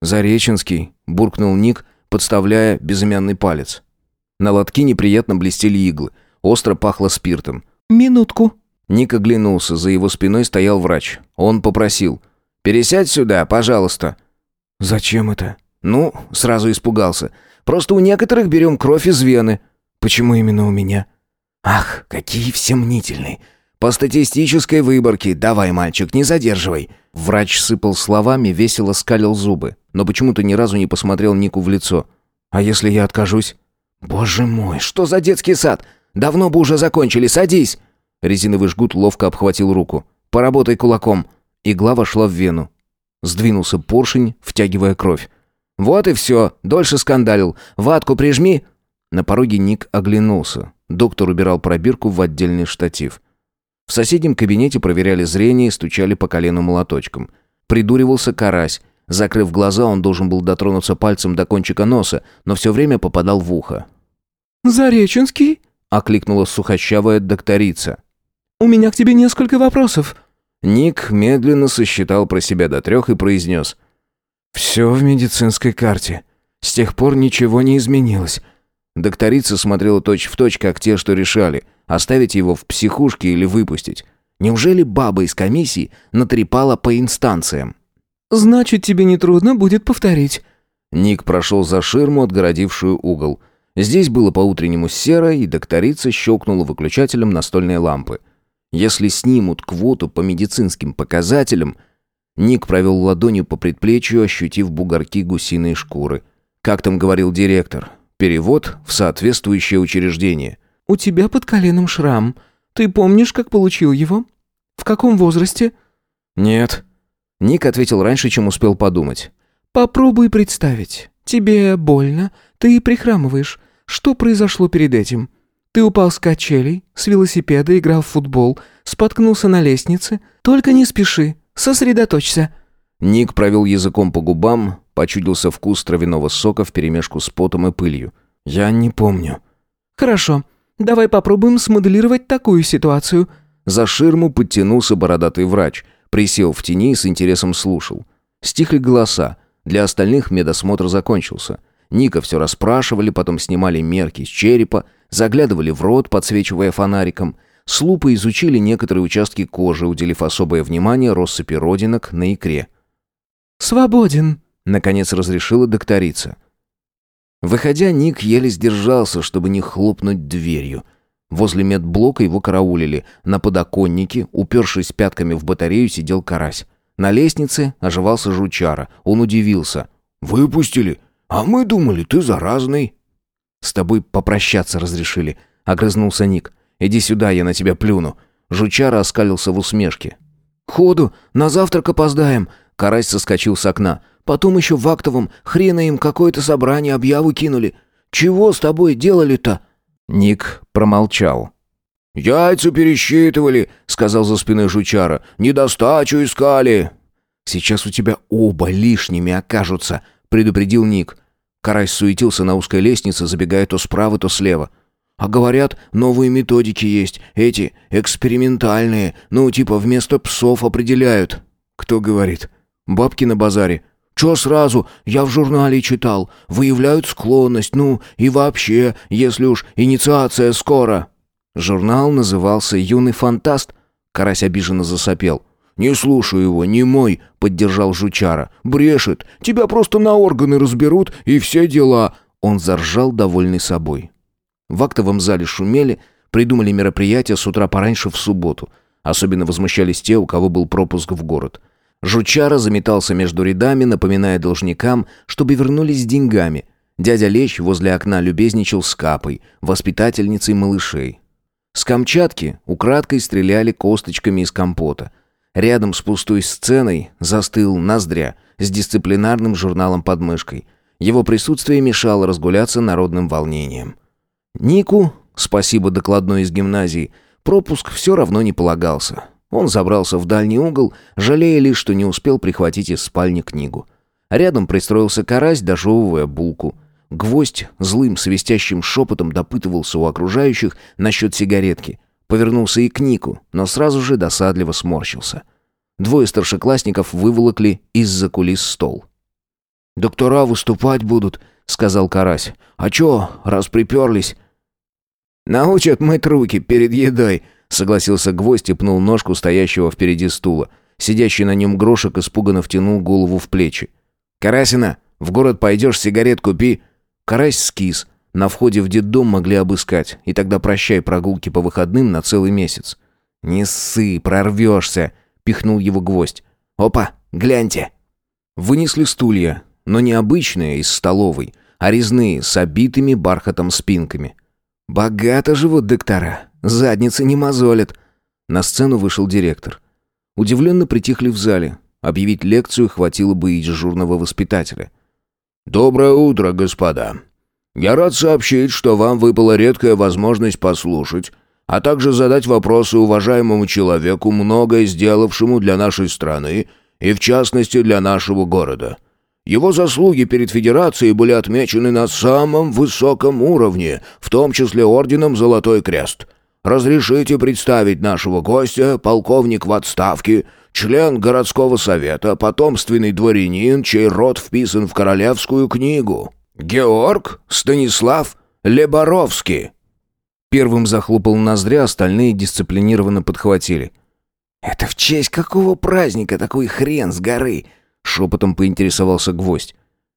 «Зареченский», — буркнул Ник, подставляя безымянный палец. На лотке неприятно блестели иглы. Остро пахло спиртом. «Минутку». Ник оглянулся, за его спиной стоял врач. Он попросил. «Пересядь сюда, пожалуйста». «Зачем это?» «Ну, сразу испугался. Просто у некоторых берем кровь из вены». «Почему именно у меня?» «Ах, какие все мнительные. По статистической выборке. Давай, мальчик, не задерживай». Врач сыпал словами, весело скалил зубы, но почему-то ни разу не посмотрел Нику в лицо. «А если я откажусь?» «Боже мой, что за детский сад? Давно бы уже закончили, садись!» Резиновый жгут ловко обхватил руку. «Поработай кулаком». Игла вошла в вену. Сдвинулся поршень, втягивая кровь. «Вот и все, дольше скандалил. Ватку прижми!» На пороге Ник оглянулся. Доктор убирал пробирку в отдельный штатив. В соседнем кабинете проверяли зрение и стучали по колену молоточком. Придуривался карась. Закрыв глаза, он должен был дотронуться пальцем до кончика носа, но все время попадал в ухо. «Зареченский?» — окликнула сухощавая докторица. «У меня к тебе несколько вопросов». Ник медленно сосчитал про себя до трех и произнес. «Все в медицинской карте. С тех пор ничего не изменилось». Докторица смотрела точь-в-точь, точь, как те, что решали. Оставить его в психушке или выпустить? Неужели баба из комиссии натрепала по инстанциям? «Значит, тебе нетрудно будет повторить». Ник прошел за ширму, отгородившую угол. Здесь было по-утреннему серо, и докторица щелкнула выключателем настольной лампы. Если снимут квоту по медицинским показателям... Ник провел ладонью по предплечью, ощутив бугорки гусиной шкуры. Как там говорил директор? Перевод в соответствующее учреждение. «У тебя под коленом шрам. Ты помнишь, как получил его? В каком возрасте?» «Нет». Ник ответил раньше, чем успел подумать. «Попробуй представить. Тебе больно, ты прихрамываешь. Что произошло перед этим? Ты упал с качелей, с велосипеда, играл в футбол, споткнулся на лестнице. Только не спеши, сосредоточься». Ник провел языком по губам, почудился вкус травяного сока вперемешку с потом и пылью. «Я не помню». «Хорошо. Давай попробуем смоделировать такую ситуацию». За ширму подтянулся бородатый врач, присел в тени и с интересом слушал. Стихли голоса. Для остальных медосмотр закончился. Ника все расспрашивали, потом снимали мерки с черепа, заглядывали в рот, подсвечивая фонариком. С лупой изучили некоторые участки кожи, уделив особое внимание россыпи родинок на икре. «Свободен», — наконец разрешила докторица. Выходя, Ник еле сдержался, чтобы не хлопнуть дверью. Возле медблока его караулили. На подоконнике, упершись пятками в батарею, сидел карась. На лестнице оживался жучара. Он удивился. «Выпустили? А мы думали, ты заразный». «С тобой попрощаться разрешили», — огрызнулся Ник. «Иди сюда, я на тебя плюну». Жучара оскалился в усмешке. «Ходу, на завтрак опоздаем!» Карась соскочил с окна. «Потом еще в актовом хрена им какое-то собрание объяву кинули. Чего с тобой делали-то?» Ник промолчал. «Яйца пересчитывали», — сказал за спиной жучара. «Недостачу искали». «Сейчас у тебя оба лишними окажутся», — предупредил Ник. Карась суетился на узкой лестнице, забегая то справа, то слева. «А говорят, новые методики есть, эти, экспериментальные, ну, типа вместо псов определяют». «Кто говорит?» «Бабки на базаре». «Чё сразу? Я в журнале читал. Выявляют склонность, ну, и вообще, если уж инициация скоро». Журнал назывался «Юный фантаст». Карась обиженно засопел. «Не слушаю его, не мой», — поддержал жучара. «Брешет. Тебя просто на органы разберут, и все дела». Он заржал, довольный собой. В актовом зале шумели, придумали мероприятия с утра пораньше в субботу. Особенно возмущались те, у кого был пропуск в город. Жучара заметался между рядами, напоминая должникам, чтобы вернулись с деньгами. Дядя Лещ возле окна любезничал с Капой, воспитательницей малышей. С Камчатки украдкой стреляли косточками из компота. Рядом с пустой сценой застыл Ноздря с дисциплинарным журналом под мышкой. Его присутствие мешало разгуляться народным волнением. Нику, спасибо докладной из гимназии, пропуск все равно не полагался. Он забрался в дальний угол, жалея лишь, что не успел прихватить из спальни книгу. Рядом пристроился карась, дожевывая булку. Гвоздь злым свистящим шепотом допытывался у окружающих насчет сигаретки. Повернулся и к Нику, но сразу же досадливо сморщился. Двое старшеклассников выволокли из-за кулис стол. «Доктора выступать будут», — сказал Карась. «А чё, раз приперлись?» «Научат мыть руки перед едой», — согласился гвоздь и пнул ножку стоящего впереди стула. Сидящий на нем грошек испуганно втянул голову в плечи. «Карасина, в город пойдешь, сигарет купи», Карась скис. На входе в детдом могли обыскать, и тогда прощай прогулки по выходным на целый месяц. «Не ссы, прорвешься!» — пихнул его гвоздь. «Опа, гляньте!» Вынесли стулья, но не обычные из столовой, а резные, с обитыми бархатом спинками. «Богато живут доктора, задницы не мозолят!» На сцену вышел директор. Удивленно притихли в зале. Объявить лекцию хватило бы и дежурного воспитателя — «Доброе утро, господа. Я рад сообщить, что вам выпала редкая возможность послушать, а также задать вопросы уважаемому человеку, многое сделавшему для нашей страны и, в частности, для нашего города. Его заслуги перед Федерацией были отмечены на самом высоком уровне, в том числе орденом «Золотой крест». Разрешите представить нашего гостя, полковник в отставке, член городского совета, потомственный дворянин, чей род вписан в королевскую книгу. Георг Станислав Леборовский». Первым захлопал ноздря, остальные дисциплинированно подхватили. «Это в честь какого праздника такой хрен с горы?» Шепотом поинтересовался гвоздь.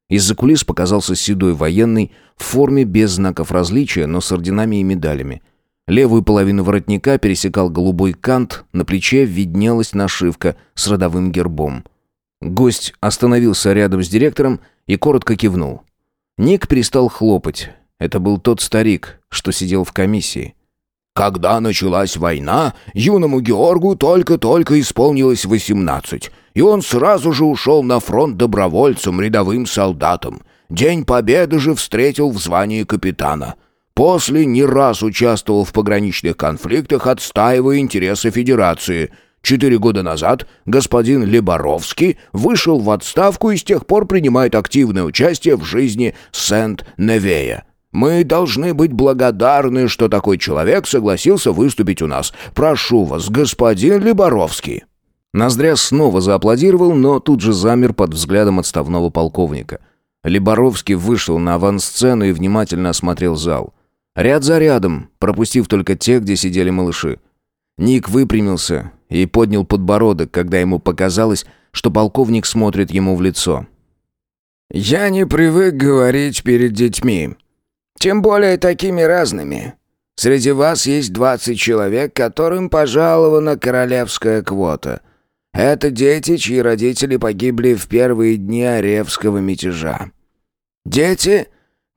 Из-за кулис показался седой военный, в форме без знаков различия, но с орденами и медалями. Левую половину воротника пересекал голубой кант, на плече виднелась нашивка с родовым гербом. Гость остановился рядом с директором и коротко кивнул. Ник перестал хлопать. Это был тот старик, что сидел в комиссии. Когда началась война, юному Георгу только-только исполнилось восемнадцать, и он сразу же ушел на фронт добровольцем, рядовым солдатом. День Победы же встретил в звании капитана. После не раз участвовал в пограничных конфликтах, отстаивая интересы Федерации. Четыре года назад господин Леборовский вышел в отставку и с тех пор принимает активное участие в жизни Сент-Невея. Мы должны быть благодарны, что такой человек согласился выступить у нас. Прошу вас, господин Леборовский». Ноздря снова зааплодировал, но тут же замер под взглядом отставного полковника. Леборовский вышел на авансцену и внимательно осмотрел зал. Ряд за рядом, пропустив только тех, где сидели малыши. Ник выпрямился и поднял подбородок, когда ему показалось, что полковник смотрит ему в лицо. «Я не привык говорить перед детьми. Тем более такими разными. Среди вас есть двадцать человек, которым пожалована королевская квота. Это дети, чьи родители погибли в первые дни Оревского мятежа. Дети,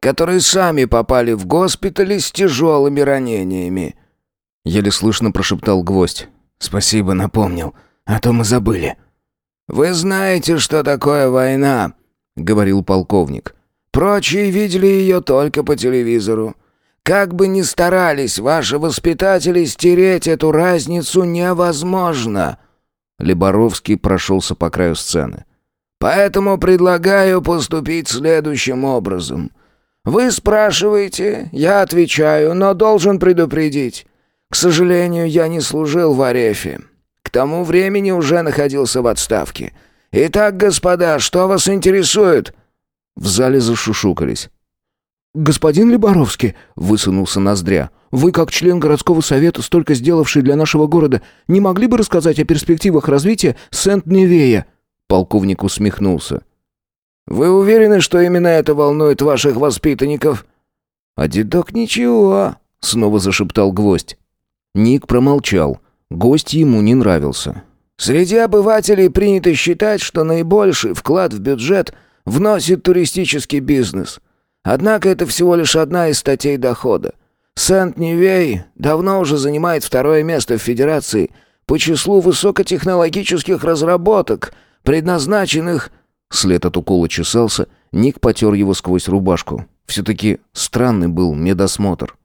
которые сами попали в госпитали с тяжелыми ранениями. Еле слышно прошептал гвоздь. «Спасибо, напомнил, а то мы забыли». «Вы знаете, что такое война», — говорил полковник. «Прочие видели ее только по телевизору. Как бы ни старались ваши воспитатели, стереть эту разницу невозможно». Леборовский прошелся по краю сцены. «Поэтому предлагаю поступить следующим образом. Вы спрашиваете, я отвечаю, но должен предупредить. К сожалению, я не служил в Арефе. К тому времени уже находился в отставке. Итак, господа, что вас интересует?» В зале зашушукались. «Господин Леборовский», — высунулся Ноздря, — «вы, как член городского совета, столько сделавший для нашего города, не могли бы рассказать о перспективах развития Сент-Невея?» Полковник усмехнулся. «Вы уверены, что именно это волнует ваших воспитанников?» «А дедок ничего», — снова зашептал гвоздь. Ник промолчал. Гость ему не нравился. «Среди обывателей принято считать, что наибольший вклад в бюджет вносит туристический бизнес. Однако это всего лишь одна из статей дохода. Сент-Нивей давно уже занимает второе место в Федерации по числу высокотехнологических разработок, предназначенных След от укола чесался, Ник потер его сквозь рубашку. Все-таки странный был медосмотр.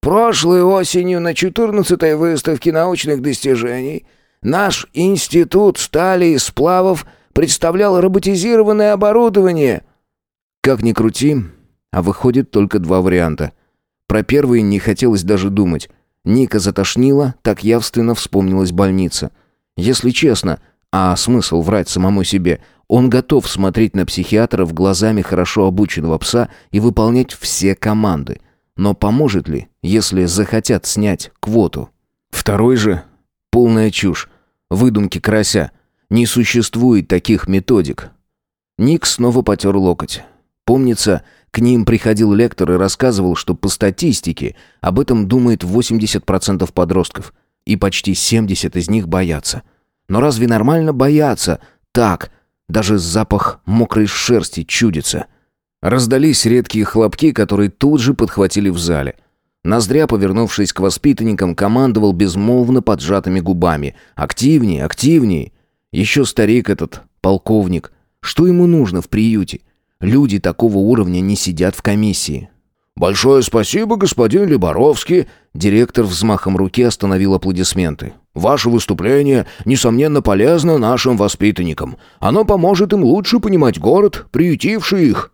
«Прошлой осенью на 14-й выставке научных достижений наш институт стали и сплавов представлял роботизированное оборудование». Как ни крути, а выходит только два варианта. Про первый не хотелось даже думать. Ника затошнила, так явственно вспомнилась больница. Если честно, а смысл врать самому себе – он готов смотреть на психиатров глазами хорошо обученного пса и выполнять все команды. Но поможет ли, если захотят снять квоту? Второй же — полная чушь. Выдумки карася. Не существует таких методик. Ник снова потер локоть. Помнится, к ним приходил лектор и рассказывал, что по статистике об этом думает 80% подростков. И почти 70 из них боятся. Но разве нормально бояться так, даже запах мокрой шерсти чудится. Раздались редкие хлопки, которые тут же подхватили в зале. Ноздря, повернувшись к воспитанникам, командовал безмолвно поджатыми губами. «Активнее, активнее!» Еще старик этот, полковник. Что ему нужно в приюте? Люди такого уровня не сидят в комиссии. «Большое спасибо, господин Леборовский!» Директор взмахом руки остановил аплодисменты. «Ваше выступление, несомненно, полезно нашим воспитанникам. Оно поможет им лучше понимать город, приютивший их».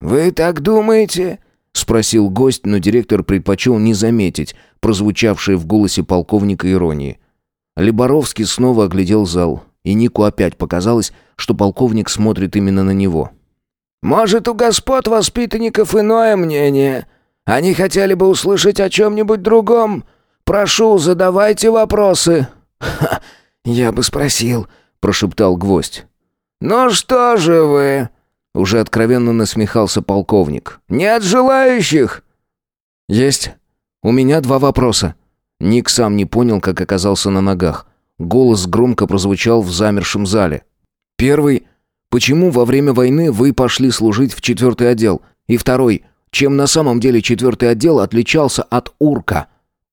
«Вы так думаете?» — спросил гость, но директор предпочел не заметить прозвучавшее в голосе полковника иронии. Леборовский снова оглядел зал, и Нику опять показалось, что полковник смотрит именно на него. Может, у господ воспитанников иное мнение. Они хотели бы услышать о чем-нибудь другом. Прошу, задавайте вопросы». «Ха, я бы спросил», — прошептал гвоздь. «Ну что же вы?» — уже откровенно насмехался полковник. «Нет желающих?» «Есть. У меня два вопроса». Ник сам не понял, как оказался на ногах. Голос громко прозвучал в замершем зале. «Первый Почему во время войны вы пошли служить в четвертый отдел? И второй, чем на самом деле четвертый отдел отличался от Урка?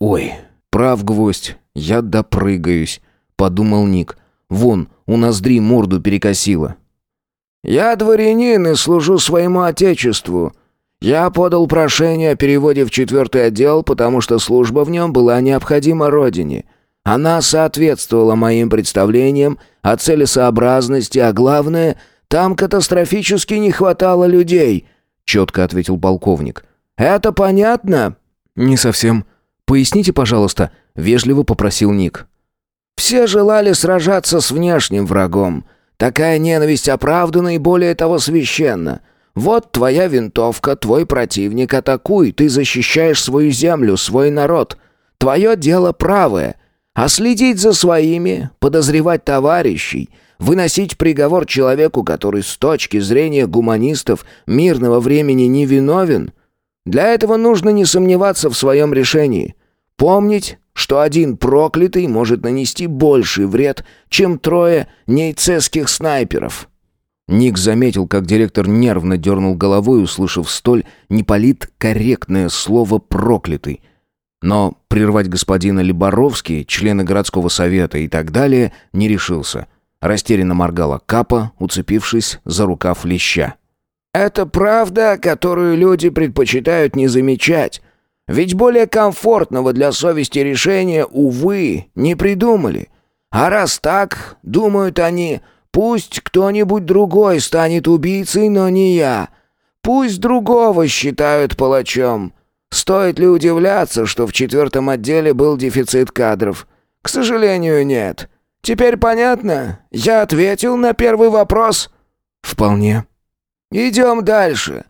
Ой, прав гвоздь, я допрыгаюсь, подумал Ник. Вон, у ноздри морду перекосило. Я дворянин и служу своему отечеству. Я подал прошение о переводе в четвертый отдел, потому что служба в нем была необходима родине. Она соответствовала моим представлениям о целесообразности, а главное, там катастрофически не хватало людей», — четко ответил полковник. «Это понятно?» «Не совсем. Поясните, пожалуйста», — вежливо попросил Ник. «Все желали сражаться с внешним врагом. Такая ненависть оправдана и более того священна. Вот твоя винтовка, твой противник, атакуй, ты защищаешь свою землю, свой народ. Твое дело правое. А следить за своими, подозревать товарищей, выносить приговор человеку, который с точки зрения гуманистов мирного времени не виновен, для этого нужно не сомневаться в своем решении. Помнить, что один проклятый может нанести больший вред, чем трое нейцесских снайперов. Ник заметил, как директор нервно дернул головой, услышав столь неполиткорректное слово «проклятый». Но прервать господина Либоровский, члена городского совета и так далее, не решился. Растерянно моргала капа, уцепившись за рукав леща. «Это правда, которую люди предпочитают не замечать. Ведь более комфортного для совести решения, увы, не придумали. А раз так, думают они, пусть кто-нибудь другой станет убийцей, но не я. Пусть другого считают палачом. Стоит ли удивляться, что в четвертом отделе был дефицит кадров? К сожалению, нет. Теперь понятно? Я ответил на первый вопрос?» «Вполне». «Идем дальше.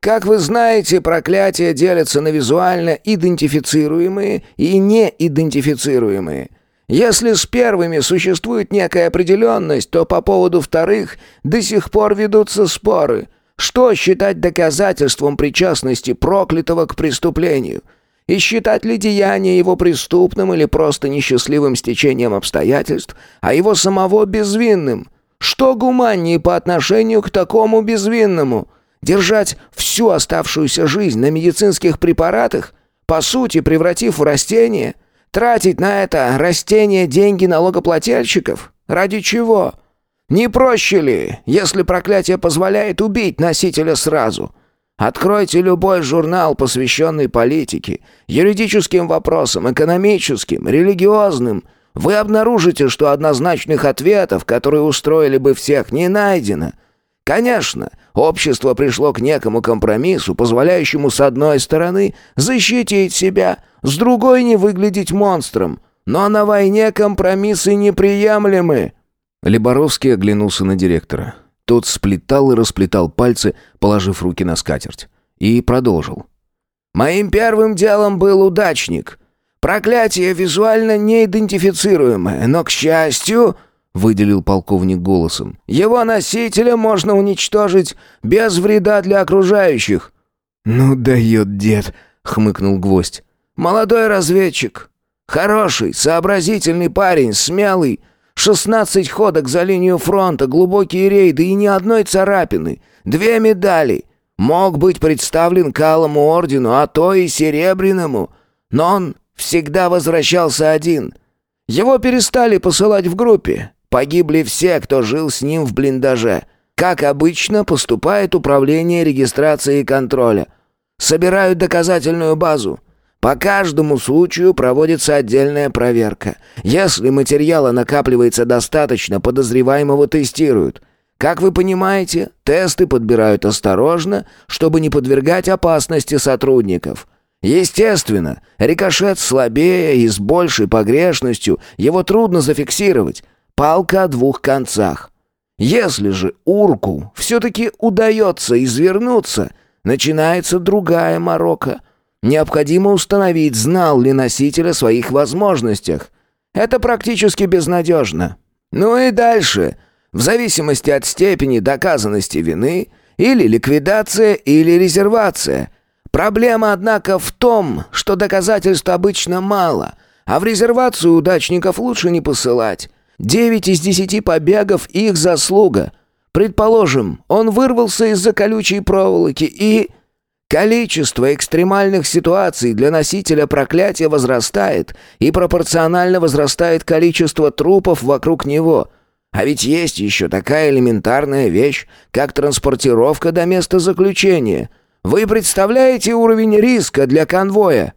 Как вы знаете, проклятия делятся на визуально идентифицируемые и неидентифицируемые. Если с первыми существует некая определенность, то по поводу вторых до сих пор ведутся споры. Что считать доказательством причастности проклятого к преступлению – и считать ли деяние его преступным или просто несчастливым стечением обстоятельств, а его самого безвинным? Что гуманнее по отношению к такому безвинному? Держать всю оставшуюся жизнь на медицинских препаратах, по сути превратив в растение? Тратить на это растение деньги налогоплательщиков? Ради чего? Не проще ли, если проклятие позволяет убить носителя сразу – Откройте любой журнал, посвященный политике, юридическим вопросам, экономическим, религиозным. Вы обнаружите, что однозначных ответов, которые устроили бы всех, не найдено. Конечно, общество пришло к некому компромиссу, позволяющему с одной стороны защитить себя, с другой не выглядеть монстром. Но на войне компромиссы неприемлемы. Леборовский оглянулся на директора. Тот сплетал и расплетал пальцы, положив руки на скатерть. И продолжил. «Моим первым делом был удачник. Проклятие визуально неидентифицируемое, но, к счастью...» выделил полковник голосом. «Его носителя можно уничтожить без вреда для окружающих». «Ну дает дед», — хмыкнул гвоздь. «Молодой разведчик. Хороший, сообразительный парень, смелый, Шестнадцать ходок за линию фронта, глубокие рейды и ни одной царапины. Две медали. Мог быть представлен к Алому Ордену, а то и Серебряному. Но он всегда возвращался один. Его перестали посылать в группе. Погибли все, кто жил с ним в блиндаже. Как обычно поступает управление регистрации и контроля. Собирают доказательную базу. По каждому случаю проводится отдельная проверка. Если материала накапливается достаточно, подозреваемого тестируют. Как вы понимаете, тесты подбирают осторожно, чтобы не подвергать опасности сотрудников. Естественно, рикошет слабее и с большей погрешностью, его трудно зафиксировать. Палка о двух концах. Если же урку все-таки удается извернуться, начинается другая морока – Необходимо установить, знал ли носитель о своих возможностях. Это практически безнадежно. Ну и дальше. В зависимости от степени доказанности вины, или ликвидация, или резервация. Проблема, однако, в том, что доказательств обычно мало, а в резервацию удачников лучше не посылать. Девять из десяти побегов – их заслуга. Предположим, он вырвался из-за колючей проволоки и... Количество экстремальных ситуаций для носителя проклятия возрастает, и пропорционально возрастает количество трупов вокруг него. А ведь есть еще такая элементарная вещь, как транспортировка до места заключения. Вы представляете уровень риска для конвоя?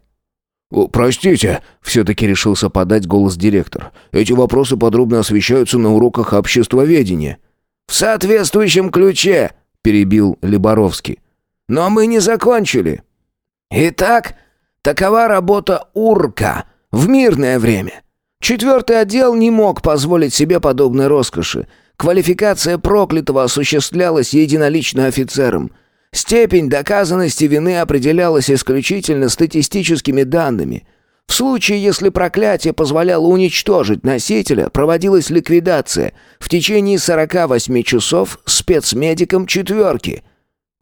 «Простите», — все-таки решился подать голос директор. «Эти вопросы подробно освещаются на уроках обществоведения». «В соответствующем ключе», — перебил Леборовский. Но мы не закончили. Итак, такова работа Урка в мирное время. Четвертый отдел не мог позволить себе подобной роскоши. Квалификация проклятого осуществлялась единолично офицером. Степень доказанности вины определялась исключительно статистическими данными. В случае, если проклятие позволяло уничтожить носителя, проводилась ликвидация в течение 48 часов спецмедиком четверки –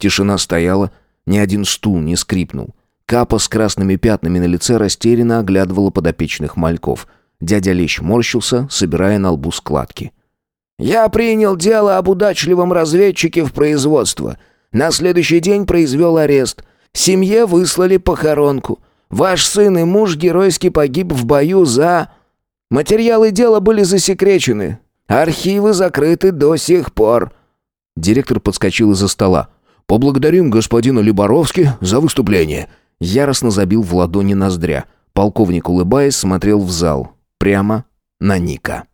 Тишина стояла, ни один стул не скрипнул. Капа с красными пятнами на лице растерянно оглядывала подопечных мальков. Дядя Лещ морщился, собирая на лбу складки. «Я принял дело об удачливом разведчике в производство. На следующий день произвел арест. Семье выслали похоронку. Ваш сын и муж геройски погиб в бою за... Материалы дела были засекречены. Архивы закрыты до сих пор». Директор подскочил из-за стола. «Поблагодарим господина Либоровски за выступление». Яростно забил в ладони ноздря. Полковник, улыбаясь, смотрел в зал. Прямо на Ника.